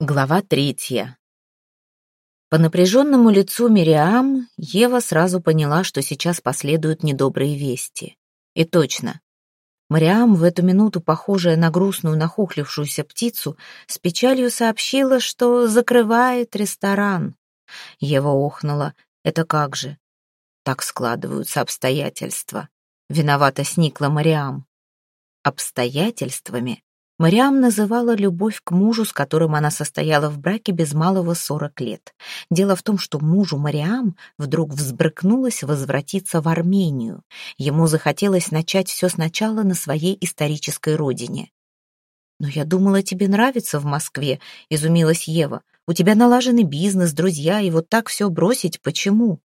Глава третья. По напряженному лицу Мириам Ева сразу поняла, что сейчас последуют недобрые вести. И точно. Мариам, в эту минуту похожая на грустную нахохлившуюся птицу, с печалью сообщила, что закрывает ресторан. Ева охнула. Это как же? Так складываются обстоятельства. Виновато сникла Мариам. Обстоятельствами Мариам называла любовь к мужу, с которым она состояла в браке без малого сорок лет. Дело в том, что мужу Мариам вдруг взбрыкнулось возвратиться в Армению. Ему захотелось начать все сначала на своей исторической родине. «Но я думала, тебе нравится в Москве», — изумилась Ева. «У тебя налаженный бизнес, друзья, и вот так все бросить почему?»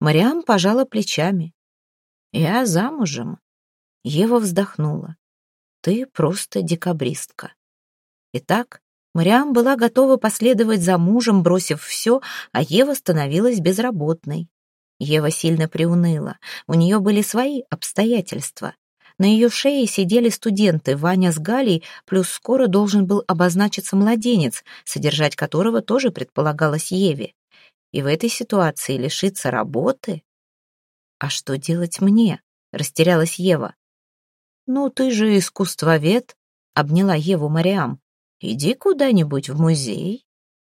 Мариам пожала плечами. «Я замужем». Ева вздохнула. Ты просто декабристка. Итак, Мариам была готова последовать за мужем, бросив все, а Ева становилась безработной. Ева сильно приуныла. У нее были свои обстоятельства. На ее шее сидели студенты, Ваня с Галей, плюс скоро должен был обозначиться младенец, содержать которого тоже предполагалось Еве. И в этой ситуации лишиться работы? «А что делать мне?» — растерялась Ева. «Ну, ты же искусствовед», — обняла Еву Мариам. «Иди куда-нибудь в музей».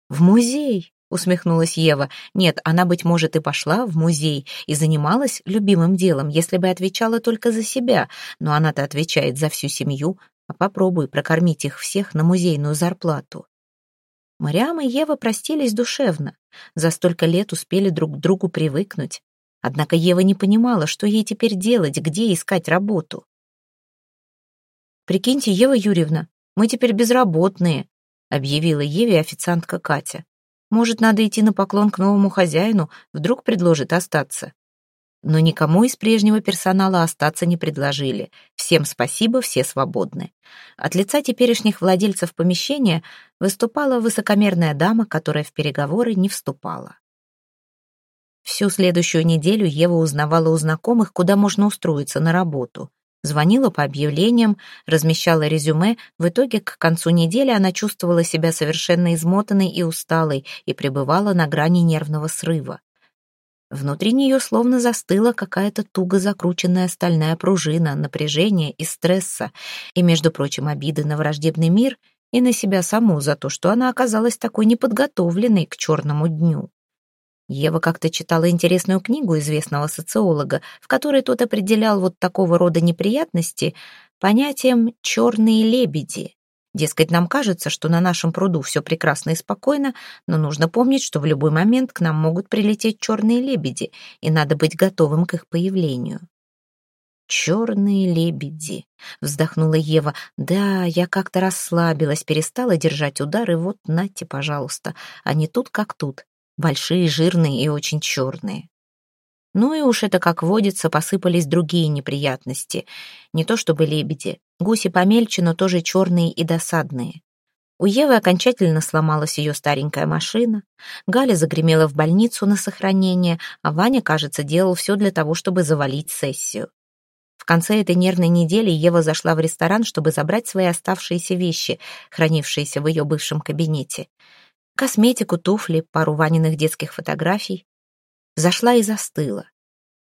«В музей?» — усмехнулась Ева. «Нет, она, быть может, и пошла в музей и занималась любимым делом, если бы отвечала только за себя, но она-то отвечает за всю семью, а попробуй прокормить их всех на музейную зарплату». Мариам и Ева простились душевно, за столько лет успели друг к другу привыкнуть. Однако Ева не понимала, что ей теперь делать, где искать работу. «Прикиньте, Ева Юрьевна, мы теперь безработные», объявила Еве официантка Катя. «Может, надо идти на поклон к новому хозяину, вдруг предложит остаться». Но никому из прежнего персонала остаться не предложили. Всем спасибо, все свободны. От лица теперешних владельцев помещения выступала высокомерная дама, которая в переговоры не вступала. Всю следующую неделю Ева узнавала у знакомых, куда можно устроиться на работу. Звонила по объявлениям, размещала резюме. В итоге к концу недели она чувствовала себя совершенно измотанной и усталой и пребывала на грани нервного срыва. Внутри нее словно застыла какая-то туго закрученная стальная пружина напряжения и стресса, и, между прочим, обиды на враждебный мир и на себя саму за то, что она оказалась такой неподготовленной к черному дню. Ева как-то читала интересную книгу известного социолога, в которой тот определял вот такого рода неприятности понятием «черные лебеди». Дескать, нам кажется, что на нашем пруду все прекрасно и спокойно, но нужно помнить, что в любой момент к нам могут прилететь черные лебеди, и надо быть готовым к их появлению. «Черные лебеди», — вздохнула Ева. «Да, я как-то расслабилась, перестала держать удар, и вот, нате, пожалуйста, они тут как тут большие, жирные и очень черные. Ну и уж это, как водится, посыпались другие неприятности. Не то чтобы лебеди, гуси помельче, но тоже черные и досадные. У Евы окончательно сломалась ее старенькая машина, Галя загремела в больницу на сохранение, а Ваня, кажется, делал все для того, чтобы завалить сессию. В конце этой нервной недели Ева зашла в ресторан, чтобы забрать свои оставшиеся вещи, хранившиеся в ее бывшем кабинете косметику, туфли, пару Ваниных детских фотографий. Зашла и застыла.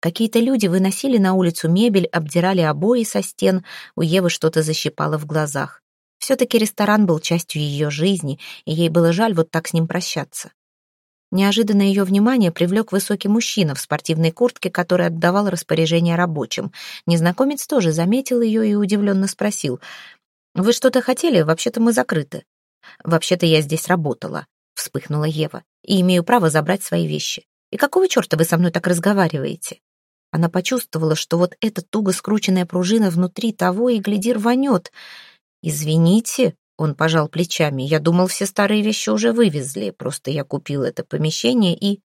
Какие-то люди выносили на улицу мебель, обдирали обои со стен, у Евы что-то защипало в глазах. Все-таки ресторан был частью ее жизни, и ей было жаль вот так с ним прощаться. Неожиданно ее внимание привлек высокий мужчина в спортивной куртке, который отдавал распоряжение рабочим. Незнакомец тоже заметил ее и удивленно спросил. «Вы что-то хотели? Вообще-то мы закрыты». «Вообще-то я здесь работала», вспыхнула Ева, и имею право забрать свои вещи. И какого черта вы со мной так разговариваете? Она почувствовала, что вот эта туго скрученная пружина внутри того и гляди рванет. «Извините», — он пожал плечами, — «я думал, все старые вещи уже вывезли, просто я купил это помещение и...»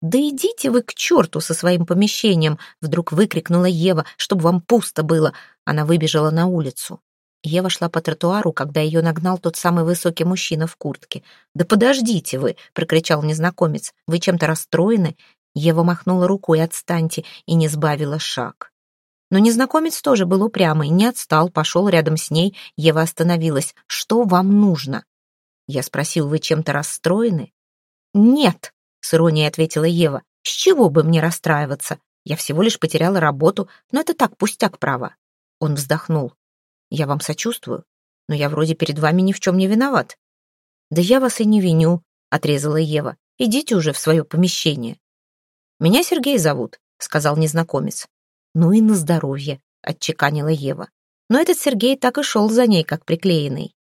«Да идите вы к черту со своим помещением!» — вдруг выкрикнула Ева, чтобы вам пусто было. Она выбежала на улицу. Ева шла по тротуару, когда ее нагнал тот самый высокий мужчина в куртке. «Да подождите вы!» — прокричал незнакомец. «Вы чем-то расстроены?» Ева махнула рукой «отстаньте» и не сбавила шаг. Но незнакомец тоже был упрямый, не отстал, пошел рядом с ней. Ева остановилась. «Что вам нужно?» Я спросил, вы чем-то расстроены? Нет, с иронией ответила Ева. С чего бы мне расстраиваться? Я всего лишь потеряла работу, но это так, пустяк, право. Он вздохнул. Я вам сочувствую, но я вроде перед вами ни в чем не виноват. Да я вас и не виню, отрезала Ева. Идите уже в свое помещение. Меня Сергей зовут, сказал незнакомец. Ну и на здоровье, отчеканила Ева. Но этот Сергей так и шел за ней, как приклеенный.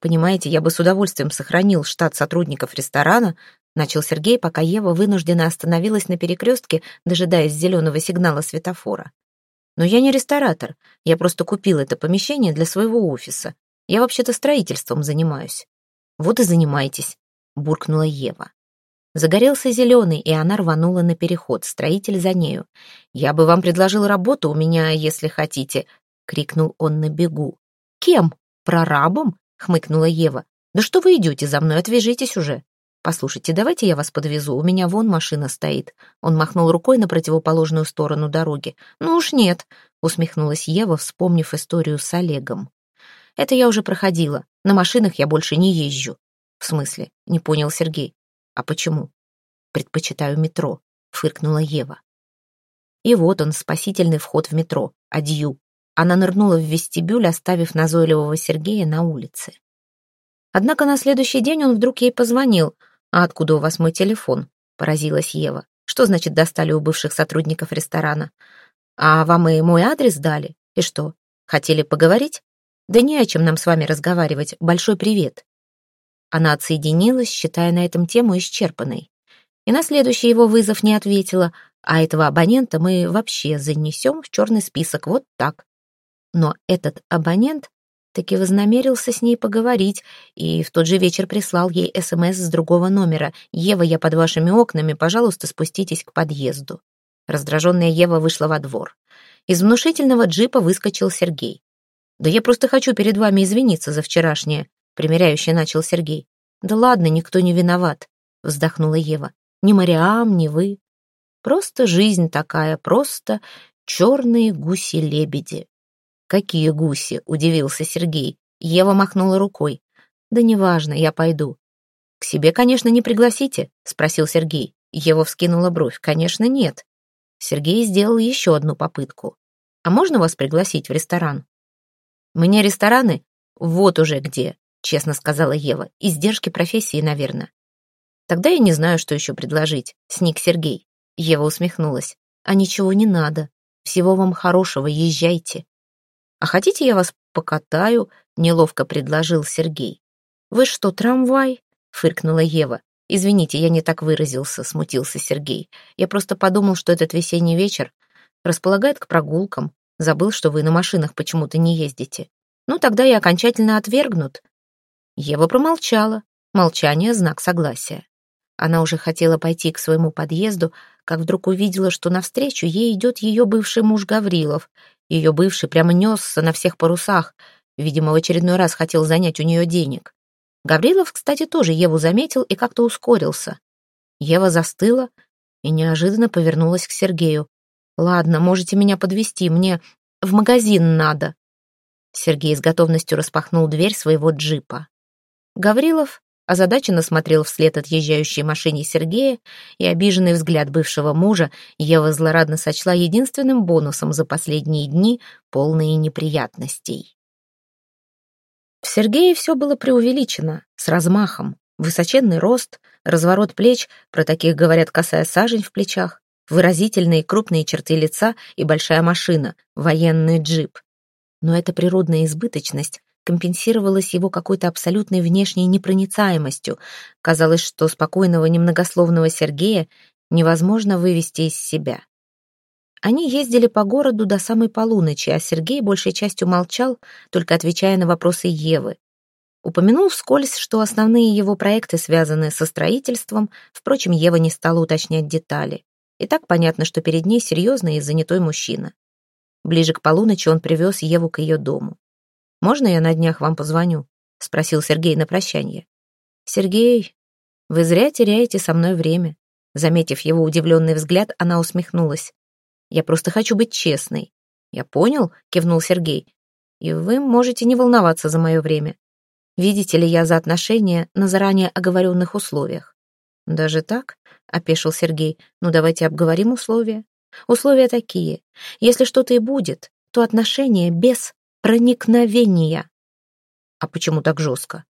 Понимаете, я бы с удовольствием сохранил штат сотрудников ресторана, начал Сергей, пока Ева вынуждена остановилась на перекрестке, дожидаясь зеленого сигнала светофора. Но я не ресторатор, я просто купил это помещение для своего офиса. Я вообще-то строительством занимаюсь. Вот и занимайтесь, буркнула Ева. Загорелся зеленый, и она рванула на переход, строитель за нею. «Я бы вам предложил работу у меня, если хотите», — крикнул он на бегу. «Кем? Прорабом?» хмыкнула Ева. «Да что вы идете за мной? Отвяжитесь уже!» «Послушайте, давайте я вас подвезу, у меня вон машина стоит». Он махнул рукой на противоположную сторону дороги. «Ну уж нет», — усмехнулась Ева, вспомнив историю с Олегом. «Это я уже проходила. На машинах я больше не езжу». «В смысле?» — не понял Сергей. «А почему?» «Предпочитаю метро», — фыркнула Ева. И вот он, спасительный вход в метро, адью. Она нырнула в вестибюль, оставив назойливого Сергея на улице. Однако на следующий день он вдруг ей позвонил. «А откуда у вас мой телефон?» — поразилась Ева. «Что значит достали у бывших сотрудников ресторана? А вам и мой адрес дали? И что, хотели поговорить? Да не о чем нам с вами разговаривать. Большой привет». Она отсоединилась, считая на этом тему исчерпанной. И на следующий его вызов не ответила, а этого абонента мы вообще занесем в черный список вот так. Но этот абонент таки вознамерился с ней поговорить и в тот же вечер прислал ей СМС с другого номера. «Ева, я под вашими окнами, пожалуйста, спуститесь к подъезду». Раздраженная Ева вышла во двор. Из внушительного джипа выскочил Сергей. «Да я просто хочу перед вами извиниться за вчерашнее», — примиряюще начал Сергей. «Да ладно, никто не виноват», — вздохнула Ева. «Ни Мариам, ни вы. Просто жизнь такая, просто черные гуси-лебеди». «Какие гуси?» — удивился Сергей. Ева махнула рукой. «Да неважно, я пойду». «К себе, конечно, не пригласите?» — спросил Сергей. Ева вскинула бровь. «Конечно, нет». Сергей сделал еще одну попытку. «А можно вас пригласить в ресторан?» «Мне рестораны? Вот уже где», — честно сказала Ева. «Издержки профессии, наверное». «Тогда я не знаю, что еще предложить», — сник Сергей. Ева усмехнулась. «А ничего не надо. Всего вам хорошего, езжайте». «А хотите, я вас покатаю?» — неловко предложил Сергей. «Вы что, трамвай?» — фыркнула Ева. «Извините, я не так выразился», — смутился Сергей. «Я просто подумал, что этот весенний вечер располагает к прогулкам. Забыл, что вы на машинах почему-то не ездите. Ну, тогда я окончательно отвергнут». Ева промолчала. Молчание — знак согласия. Она уже хотела пойти к своему подъезду, как вдруг увидела, что навстречу ей идет ее бывший муж Гаврилов, ее бывший прямо несся на всех парусах, видимо, в очередной раз хотел занять у нее денег. Гаврилов, кстати, тоже Еву заметил и как-то ускорился. Ева застыла и неожиданно повернулась к Сергею. «Ладно, можете меня подвести, мне в магазин надо». Сергей с готовностью распахнул дверь своего джипа. Гаврилов озадаченно смотрел вслед отъезжающей машине Сергея, и обиженный взгляд бывшего мужа Ева злорадно сочла единственным бонусом за последние дни, полные неприятностей. В Сергее все было преувеличено, с размахом. Высоченный рост, разворот плеч, про таких говорят косая сажень в плечах, выразительные крупные черты лица и большая машина, военный джип. Но эта природная избыточность компенсировалось его какой-то абсолютной внешней непроницаемостью. Казалось, что спокойного немногословного Сергея невозможно вывести из себя. Они ездили по городу до самой полуночи, а Сергей большей частью молчал, только отвечая на вопросы Евы. Упомянул вскользь, что основные его проекты связаны со строительством, впрочем, Ева не стала уточнять детали. И так понятно, что перед ней серьезный и занятой мужчина. Ближе к полуночи он привез Еву к ее дому. «Можно я на днях вам позвоню?» — спросил Сергей на прощание. «Сергей, вы зря теряете со мной время». Заметив его удивленный взгляд, она усмехнулась. «Я просто хочу быть честной». «Я понял», — кивнул Сергей. «И вы можете не волноваться за мое время. Видите ли, я за отношения на заранее оговоренных условиях. Даже так? Опешил Сергей. Ну, давайте обговорим условия. Условия такие. Если что-то и будет, то отношения без проникновения. А почему так жестко?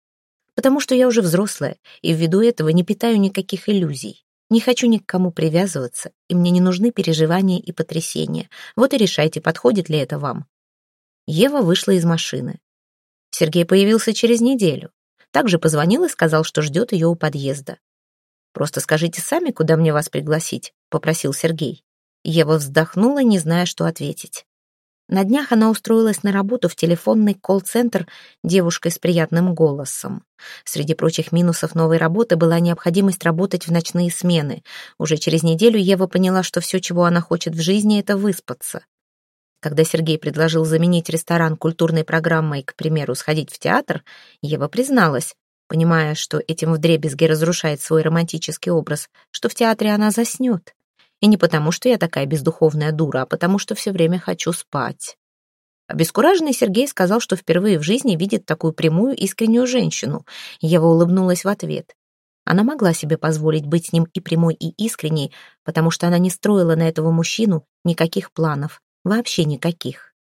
Потому что я уже взрослая, и ввиду этого не питаю никаких иллюзий. Не хочу ни к кому привязываться, и мне не нужны переживания и потрясения. Вот и решайте, подходит ли это вам. Ева вышла из машины. Сергей появился через неделю. Также позвонил и сказал, что ждет ее у подъезда. «Просто скажите сами, куда мне вас пригласить», — попросил Сергей. Ева вздохнула, не зная, что ответить. На днях она устроилась на работу в телефонный колл-центр девушкой с приятным голосом. Среди прочих минусов новой работы была необходимость работать в ночные смены. Уже через неделю Ева поняла, что все, чего она хочет в жизни, это выспаться. Когда Сергей предложил заменить ресторан культурной программой, к примеру, сходить в театр, Ева призналась, понимая, что этим вдребезги разрушает свой романтический образ, что в театре она заснет. И не потому, что я такая бездуховная дура, а потому, что все время хочу спать. Обескураженный Сергей сказал, что впервые в жизни видит такую прямую, искреннюю женщину. Ева улыбнулась в ответ. Она могла себе позволить быть с ним и прямой, и искренней, потому что она не строила на этого мужчину никаких планов, Вообще никаких.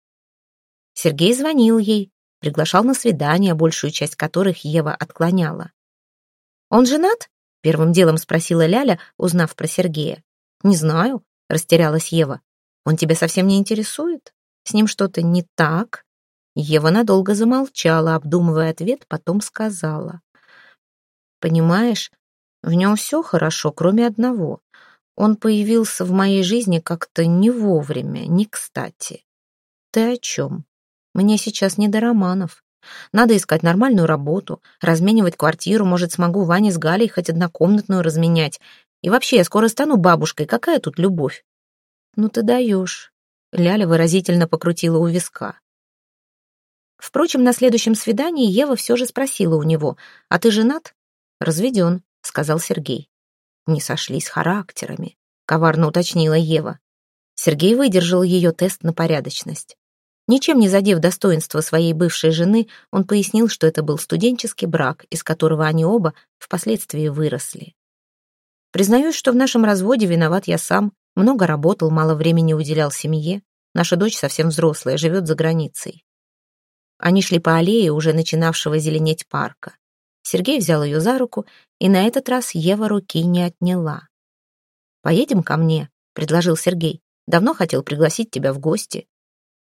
Сергей звонил ей, приглашал на свидания, большую часть которых Ева отклоняла. «Он женат?» — первым делом спросила Ляля, узнав про Сергея. «Не знаю», — растерялась Ева. «Он тебя совсем не интересует? С ним что-то не так?» Ева надолго замолчала, обдумывая ответ, потом сказала. «Понимаешь, в нем все хорошо, кроме одного. Он появился в моей жизни как-то не вовремя, не кстати. Ты о чем? Мне сейчас не до романов. Надо искать нормальную работу, разменивать квартиру, может, смогу Ване с Галей хоть однокомнатную разменять. И вообще, я скоро стану бабушкой, какая тут любовь? Ну ты даешь. Ляля выразительно покрутила у виска. Впрочем, на следующем свидании Ева все же спросила у него, «А ты женат?» «Разведен», — сказал Сергей не сошлись характерами», — коварно уточнила Ева. Сергей выдержал ее тест на порядочность. Ничем не задев достоинства своей бывшей жены, он пояснил, что это был студенческий брак, из которого они оба впоследствии выросли. «Признаюсь, что в нашем разводе виноват я сам. Много работал, мало времени уделял семье. Наша дочь совсем взрослая, живет за границей». Они шли по аллее, уже начинавшего зеленеть парка. Сергей взял ее за руку, и на этот раз Ева руки не отняла. «Поедем ко мне», — предложил Сергей. «Давно хотел пригласить тебя в гости».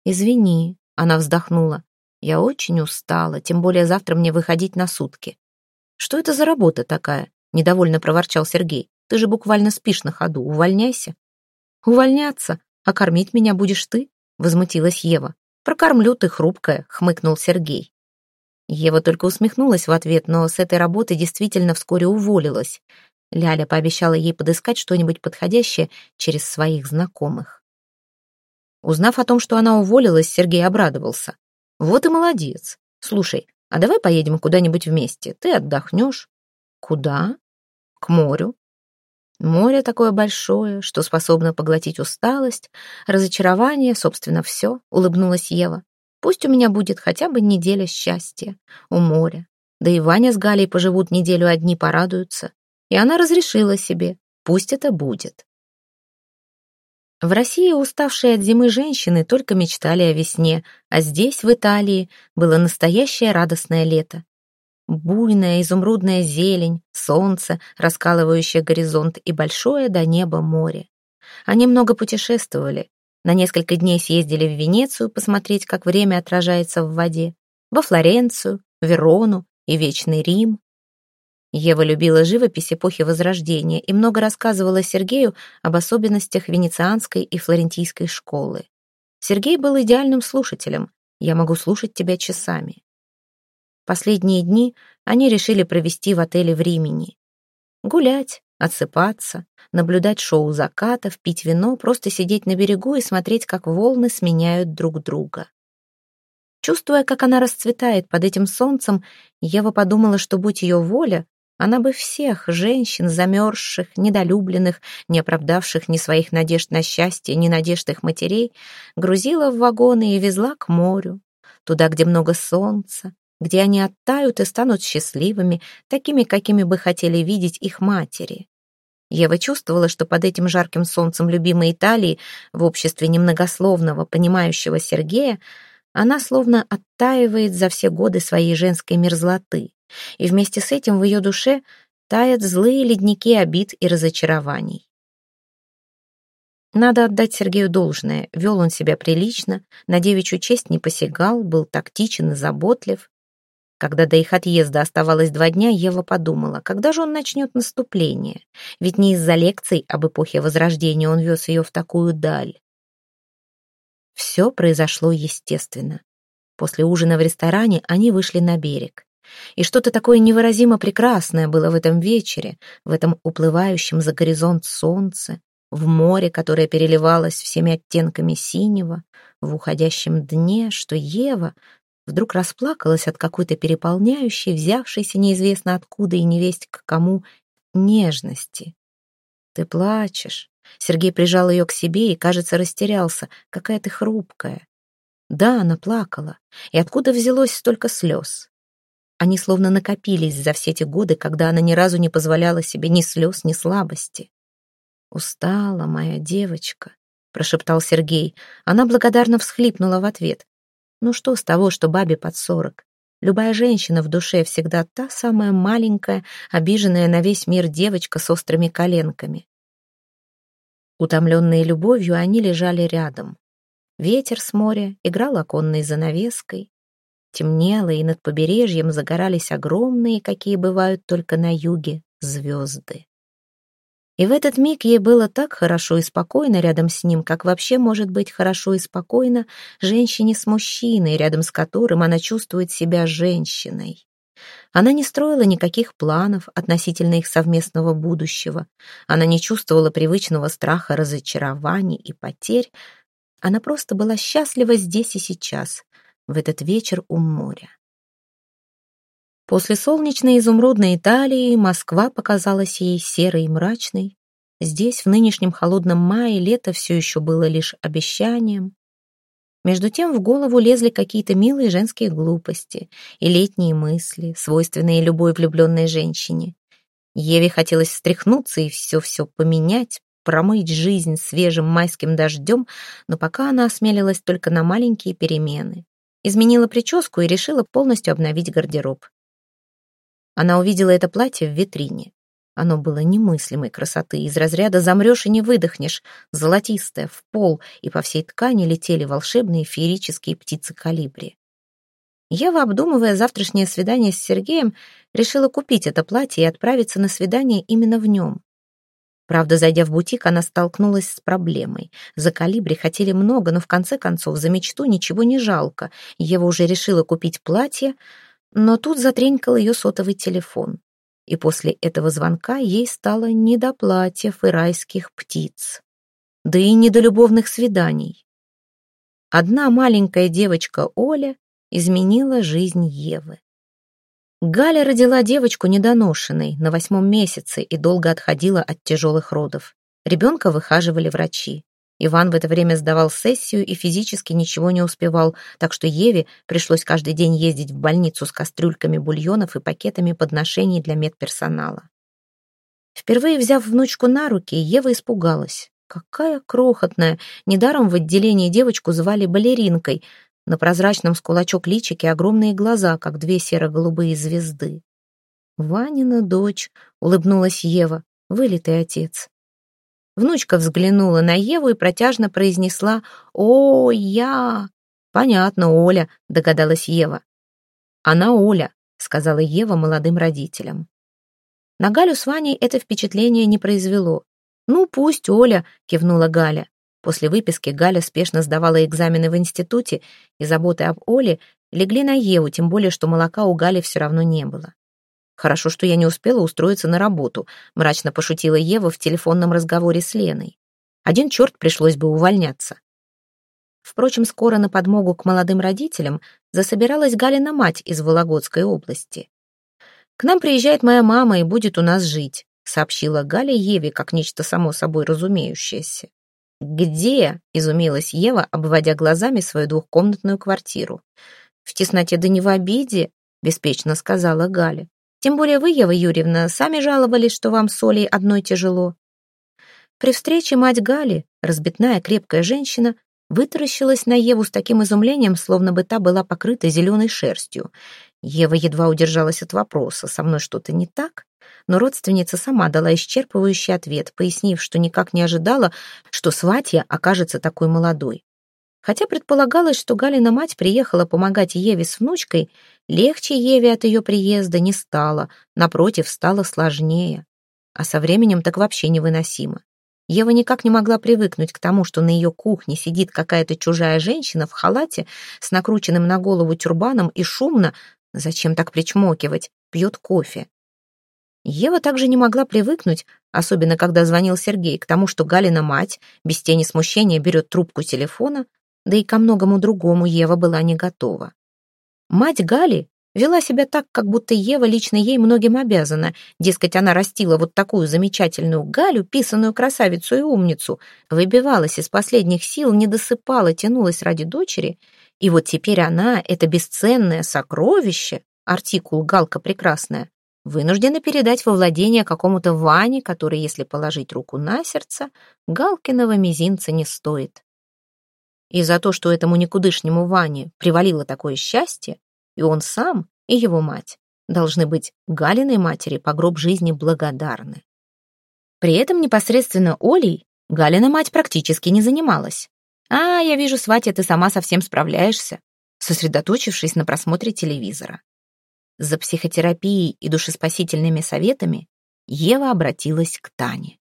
«Извини», — она вздохнула. «Я очень устала, тем более завтра мне выходить на сутки». «Что это за работа такая?» — недовольно проворчал Сергей. «Ты же буквально спишь на ходу, увольняйся». «Увольняться? А кормить меня будешь ты?» — возмутилась Ева. «Прокормлю ты, хрупкая», — хмыкнул Сергей. Ева только усмехнулась в ответ, но с этой работы действительно вскоре уволилась. Ляля пообещала ей подыскать что-нибудь подходящее через своих знакомых. Узнав о том, что она уволилась, Сергей обрадовался. «Вот и молодец. Слушай, а давай поедем куда-нибудь вместе. Ты отдохнешь». «Куда?» «К морю». Море такое большое, что способно поглотить усталость, разочарование, собственно, все, улыбнулась Ева. Пусть у меня будет хотя бы неделя счастья у моря. Да и Ваня с Галей поживут неделю одни, порадуются. И она разрешила себе, пусть это будет. В России уставшие от зимы женщины только мечтали о весне, а здесь, в Италии, было настоящее радостное лето. Буйная изумрудная зелень, солнце, раскалывающее горизонт и большое до неба море. Они много путешествовали, на несколько дней съездили в Венецию посмотреть, как время отражается в воде, во Флоренцию, Верону и Вечный Рим. Ева любила живопись эпохи Возрождения и много рассказывала Сергею об особенностях венецианской и флорентийской школы. Сергей был идеальным слушателем. Я могу слушать тебя часами. Последние дни они решили провести в отеле в Римени. Гулять, отсыпаться, наблюдать шоу закатов, пить вино, просто сидеть на берегу и смотреть, как волны сменяют друг друга. Чувствуя, как она расцветает под этим солнцем, Ева подумала, что, будь ее воля, она бы всех женщин, замерзших, недолюбленных, не оправдавших ни своих надежд на счастье, ни надежд их матерей, грузила в вагоны и везла к морю, туда, где много солнца, где они оттают и станут счастливыми, такими, какими бы хотели видеть их матери. Ева чувствовала, что под этим жарким солнцем любимой Италии, в обществе немногословного, понимающего Сергея, она словно оттаивает за все годы своей женской мерзлоты, и вместе с этим в ее душе таят злые ледники обид и разочарований. Надо отдать Сергею должное, вел он себя прилично, на девичью честь не посягал, был тактичен и заботлив. Когда до их отъезда оставалось два дня, Ева подумала, когда же он начнет наступление? Ведь не из-за лекций об эпохе Возрождения он вез ее в такую даль. Все произошло естественно. После ужина в ресторане они вышли на берег. И что-то такое невыразимо прекрасное было в этом вечере, в этом уплывающем за горизонт солнце, в море, которое переливалось всеми оттенками синего, в уходящем дне, что Ева вдруг расплакалась от какой-то переполняющей, взявшейся неизвестно откуда и невесть к кому нежности. «Ты плачешь». Сергей прижал ее к себе и, кажется, растерялся. «Какая ты хрупкая». Да, она плакала. И откуда взялось столько слез? Они словно накопились за все те годы, когда она ни разу не позволяла себе ни слез, ни слабости. «Устала моя девочка», — прошептал Сергей. Она благодарно всхлипнула в ответ. «Ну что с того, что бабе под сорок? Любая женщина в душе всегда та самая маленькая, обиженная на весь мир девочка с острыми коленками». Утомленные любовью, они лежали рядом. Ветер с моря играл оконной занавеской. Темнело, и над побережьем загорались огромные, какие бывают только на юге, звезды. И в этот миг ей было так хорошо и спокойно рядом с ним, как вообще может быть хорошо и спокойно женщине с мужчиной, рядом с которым она чувствует себя женщиной. Она не строила никаких планов относительно их совместного будущего. Она не чувствовала привычного страха разочарований и потерь. Она просто была счастлива здесь и сейчас, в этот вечер у моря. После солнечной изумрудной Италии Москва показалась ей серой и мрачной. Здесь, в нынешнем холодном мае, лето все еще было лишь обещанием. Между тем в голову лезли какие-то милые женские глупости и летние мысли, свойственные любой влюбленной женщине. Еве хотелось встряхнуться и все-все поменять, промыть жизнь свежим майским дождем, но пока она осмелилась только на маленькие перемены. Изменила прическу и решила полностью обновить гардероб. Она увидела это платье в витрине. Оно было немыслимой красоты, из разряда замрешь и не выдохнешь, золотистое, в пол, и по всей ткани летели волшебные феерические птицы калибри. Ева, обдумывая завтрашнее свидание с Сергеем, решила купить это платье и отправиться на свидание именно в нем. Правда, зайдя в бутик, она столкнулась с проблемой. За калибри хотели много, но в конце концов за мечту ничего не жалко. Ева уже решила купить платье, но тут затренькал ее сотовый телефон. И после этого звонка ей стало не до платьев и райских птиц. Да и не до любовных свиданий. Одна маленькая девочка Оля изменила жизнь Евы. Галя родила девочку недоношенной, на восьмом месяце, и долго отходила от тяжелых родов. Ребенка выхаживали врачи. Иван в это время сдавал сессию и физически ничего не успевал, так что Еве пришлось каждый день ездить в больницу с кастрюльками бульонов и пакетами подношений для медперсонала. Впервые взяв внучку на руки, Ева испугалась. Какая крохотная! Недаром в отделении девочку звали балеринкой. На прозрачном с кулачок личике огромные глаза, как две серо-голубые звезды. «Ванина дочь», — улыбнулась Ева, — «вылитый отец». Внучка взглянула на Еву и протяжно произнесла «О, я!» «Понятно, Оля», — догадалась Ева. «Она Оля», — сказала Ева молодым родителям. На Галю с Ваней это впечатление не произвело. «Ну, пусть Оля», — кивнула Галя. После выписки Галя спешно сдавала экзамены в институте, и заботы об Оле легли на Еву, тем более, что молока у Гали все равно не было. Хорошо, что я не успела устроиться на работу, мрачно пошутила Ева в телефонном разговоре с Леной. Один черт пришлось бы увольняться. Впрочем, скоро на подмогу к молодым родителям засобиралась Галина мать из Вологодской области. «К нам приезжает моя мама и будет у нас жить», сообщила Галя Еве как нечто само собой разумеющееся. «Где?» — изумилась Ева, обводя глазами свою двухкомнатную квартиру. «В тесноте да не в обиде», беспечно сказала Галя. «Тем более вы, Ева Юрьевна, сами жаловались, что вам с Олей одной тяжело». При встрече мать Гали, разбитная крепкая женщина, вытаращилась на Еву с таким изумлением, словно бы та была покрыта зеленой шерстью. Ева едва удержалась от вопроса, со мной что-то не так? Но родственница сама дала исчерпывающий ответ, пояснив, что никак не ожидала, что сватья окажется такой молодой. Хотя предполагалось, что Галина мать приехала помогать Еве с внучкой, легче Еве от ее приезда не стало, напротив, стало сложнее. А со временем так вообще невыносимо. Ева никак не могла привыкнуть к тому, что на ее кухне сидит какая-то чужая женщина в халате с накрученным на голову тюрбаном и шумно, зачем так причмокивать, пьет кофе. Ева также не могла привыкнуть, особенно когда звонил Сергей, к тому, что Галина мать без тени смущения берет трубку телефона, да и ко многому другому Ева была не готова. Мать Гали вела себя так, как будто Ева лично ей многим обязана. Дескать, она растила вот такую замечательную Галю, писаную красавицу и умницу, выбивалась из последних сил, не досыпала, тянулась ради дочери, и вот теперь она, это бесценное сокровище, артикул «Галка прекрасная», вынуждена передать во владение какому-то Ване, который, если положить руку на сердце, Галкиного мизинца не стоит. И за то, что этому никудышнему Ване привалило такое счастье, и он сам, и его мать должны быть Галиной матери по гроб жизни благодарны. При этом непосредственно Олей Галина мать практически не занималась. «А, я вижу, Сватя, ты сама совсем справляешься», сосредоточившись на просмотре телевизора. За психотерапией и душеспасительными советами Ева обратилась к Тане.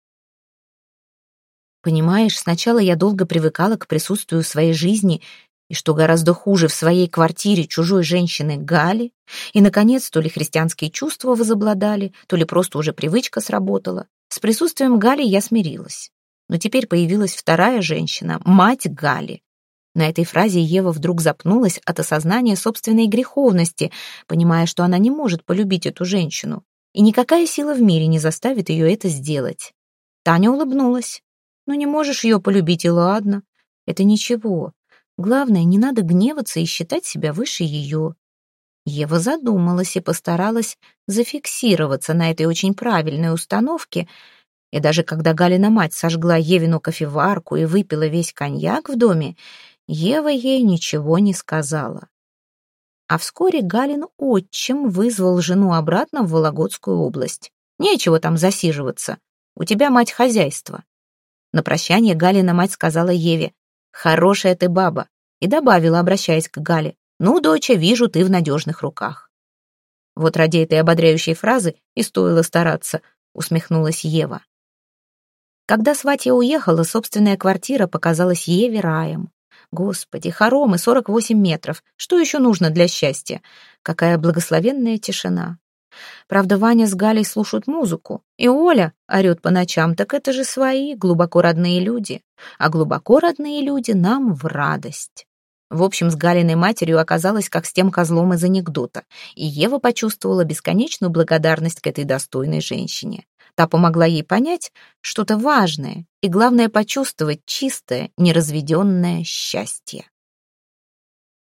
Понимаешь, сначала я долго привыкала к присутствию своей жизни и, что гораздо хуже, в своей квартире чужой женщины Гали, и, наконец, то ли христианские чувства возобладали, то ли просто уже привычка сработала. С присутствием Гали я смирилась. Но теперь появилась вторая женщина, мать Гали. На этой фразе Ева вдруг запнулась от осознания собственной греховности, понимая, что она не может полюбить эту женщину, и никакая сила в мире не заставит ее это сделать. Таня улыбнулась. Ну, не можешь ее полюбить, и ладно. Это ничего. Главное, не надо гневаться и считать себя выше ее. Ева задумалась и постаралась зафиксироваться на этой очень правильной установке, и даже когда Галина мать сожгла Евину кофеварку и выпила весь коньяк в доме, Ева ей ничего не сказала. А вскоре Галин отчим вызвал жену обратно в Вологодскую область. Нечего там засиживаться. У тебя мать хозяйства. На прощание Галина мать сказала Еве, «Хорошая ты баба», и добавила, обращаясь к Гале, «Ну, доча, вижу, ты в надежных руках». Вот ради этой ободряющей фразы и стоило стараться, усмехнулась Ева. Когда сватья уехала, собственная квартира показалась Еве раем. Господи, хоромы, 48 метров. Что еще нужно для счастья? Какая благословенная тишина. Правда, Ваня с Галей слушают музыку, и Оля орет по ночам, так это же свои, глубоко родные люди. А глубоко родные люди нам в радость. В общем, с Галиной матерью оказалось как с тем козлом из анекдота, и Ева почувствовала бесконечную благодарность к этой достойной женщине. Та помогла ей понять что-то важное и, главное, почувствовать чистое, неразведенное счастье.